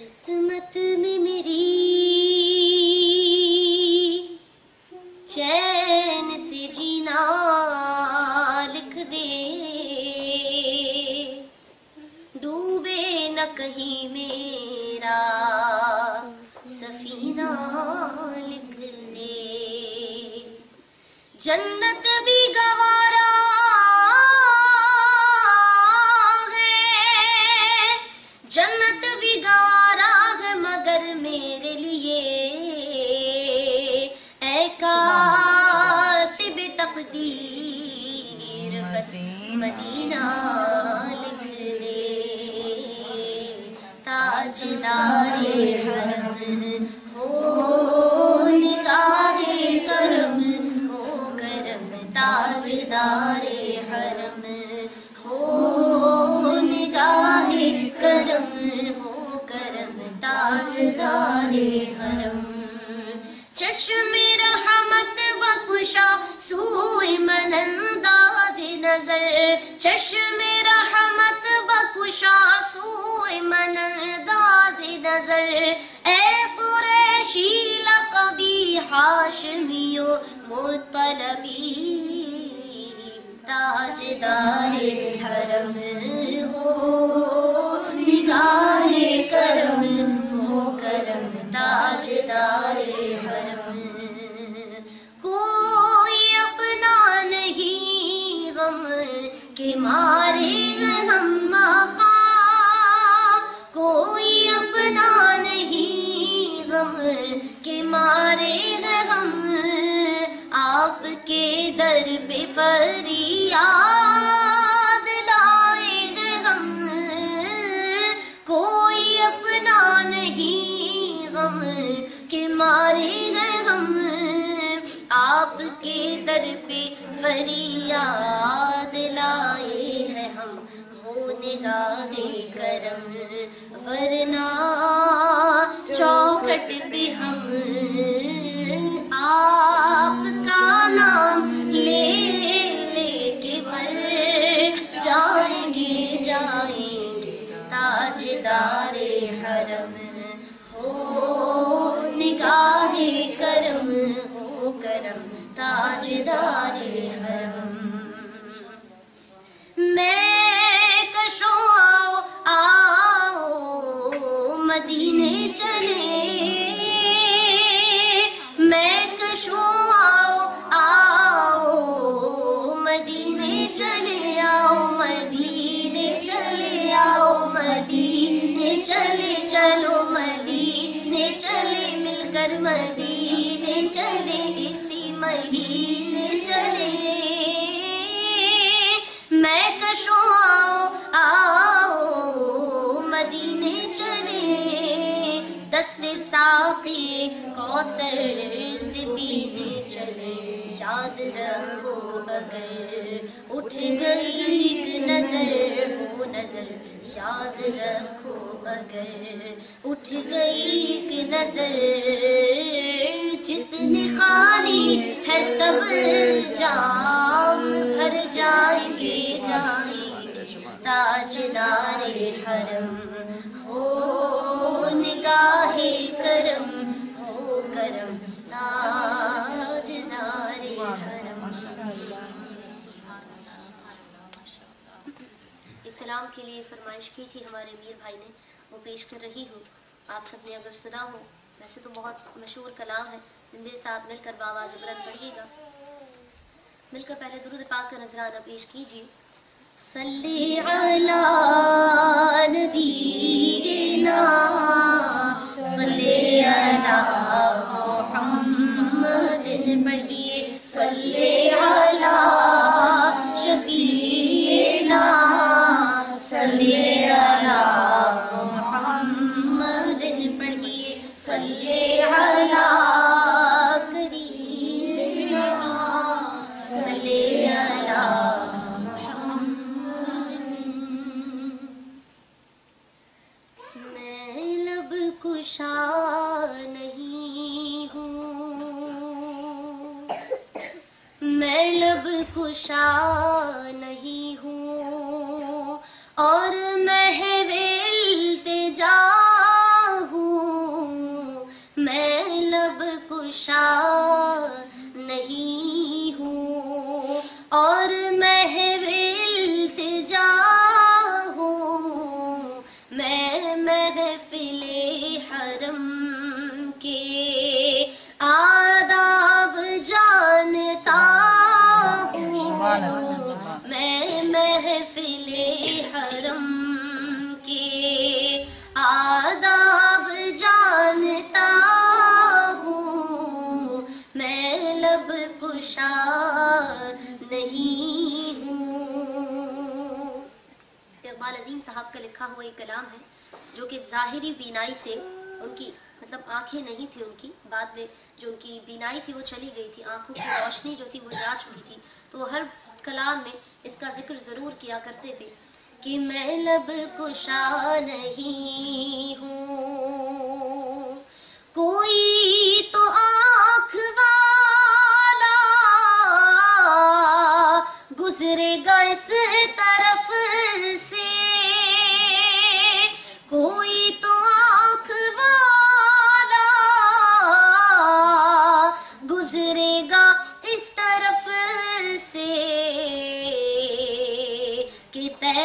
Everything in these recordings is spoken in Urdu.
قسمت میں میری چین سے جینا لکھ دے۔ ڈوبے نہ کہیں میرا سفینہ لکھ دے۔ جنت مدینہ لکھ دے تاجدار حرم ہو، نگاہ کرم ہو، کرم تاجدار حرم ہو، نگاہ کرم ہو، کرم تاجدار حرم۔ چشم رحمت بخشا سوئے من انداز نظر چشم رحمت بخشا سوئے من انداز نظر۔ اے قریشی لقبی حاشمیو مطلبی تاجدار۔ کے در پہ فریاد لائے ہم کوئی اپنا نہیں غم کے مارے ہیں ہم آپ کے در پہ فریاد لائے ہیں ہم ہو نگاہ کرم۔ ورنہ چوکھٹ پہ ہم آپ کا نام لے لے کے مر جائیں گے جائیں گے تاجدار حرم۔ کرم تاجدار حرم۔ میں کشو آؤ آؤ مدینے چلے۔ میں کشو آؤ آؤ، مدینے چلے آؤ، مدینے چلے آؤ، مدینے چلے چلو، مدینے چلے مل کر، مدینے چلے اسی مہینے چلے۔ میں کشو آؤ آؤ مدینے چلے۔ دست ساقی کوثر سے پینے چلے۔ یاد رکھو اگر اٹھ گئی ایک نظر ہو نظر یاد رکھو اگر اٹھ گئی ایک نظر۔ جتنے خالی ہے سب جام بھر جائیں گے جائیں گے۔ تاجدار حرم ہو، نگاہ کرم ہو، کرم۔ تاجدار حرم۔ ایک کلام کے لیے فرمائش کی تھی ہمارے میر بھائی نے، وہ پیش کر رہی ہوں۔ آپ سب نے اگر سنا ہو، ویسے تو بہت مشہور کلام ہے۔ میرے ساتھ مل کر باواز بلند پڑھیے گا۔ مل کر پہلے درود پاک کا نذرانہ پیش کیجیے۔ صلی علی نبینا، صلی علی محمد پڑھیے۔ صلی علی شفیعنا، صلی کشا نہیں ہوں۔ میں لب کشا میں لب کشا نہیں ہوں۔ اقبال عظیم صاحب کا لکھا ہوا ایک کلام ہے، جو کہ ظاہری بینائی سے ان کی مطلب آنکھیں نہیں تھی ان کی، بعد میں جو ان کی بینائی تھی وہ چلی گئی تھی، آنکھوں کی روشنی جو تھی وہ جا چکی تھی۔ تو وہ ہر کلام میں اس کا ذکر ضرور کیا کرتے تھے کہ میں لب کشا نہیں ہوں۔ کوئی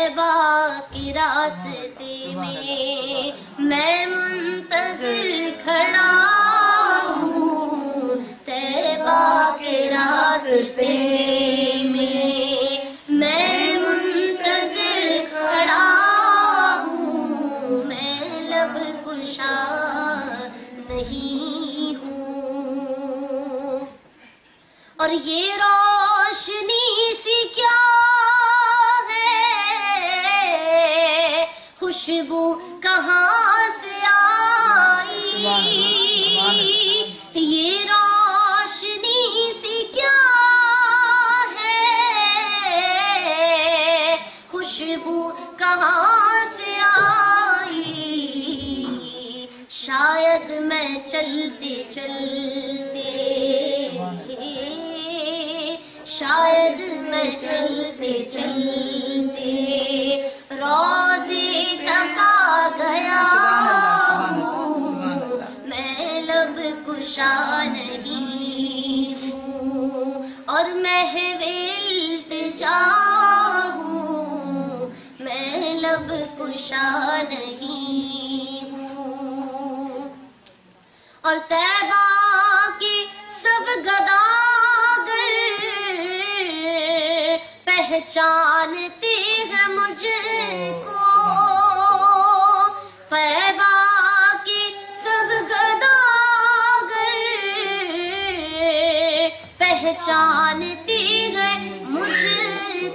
کہ طیبہ کے راستے میں میں منتظر کھڑا ہوں۔ طیبہ کے راستے میں میں منتظر کھڑا ہوں۔ میں لب کشا نہیں ہوں۔ اور یہ روشنی خوشبو کہاں سے آئی؟ یہ روشنی سی کیا ہے؟ خوشبو کہاں سے آئی؟ شاید میں چلتے چلتے، شاید میں چلتے چلتے روزے کشا نہیں ہوں اور محویل جا ہوں میں لب کشا نہیں ہوں اور طیبہ کے سب گداگر پہچانتے ہیں مجھ کو۔ گداگر پہچانتے مجھ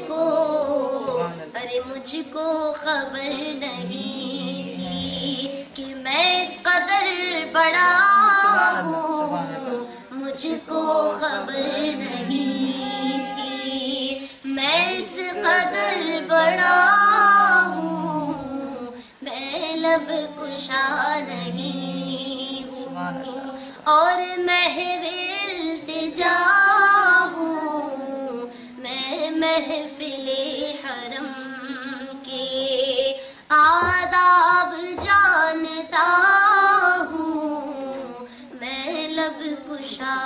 کو ارے مجھ کو خبر نہیں تھی کہ میں اس قدر بڑا ہوں۔ مجھ کو خبر نہیں تھی۔ میں اس قدر بڑا ہوں۔ میں لب کشا نہیں ہوں۔ اور محفل حرم کے آداب جانتا ہوں میں لب کشا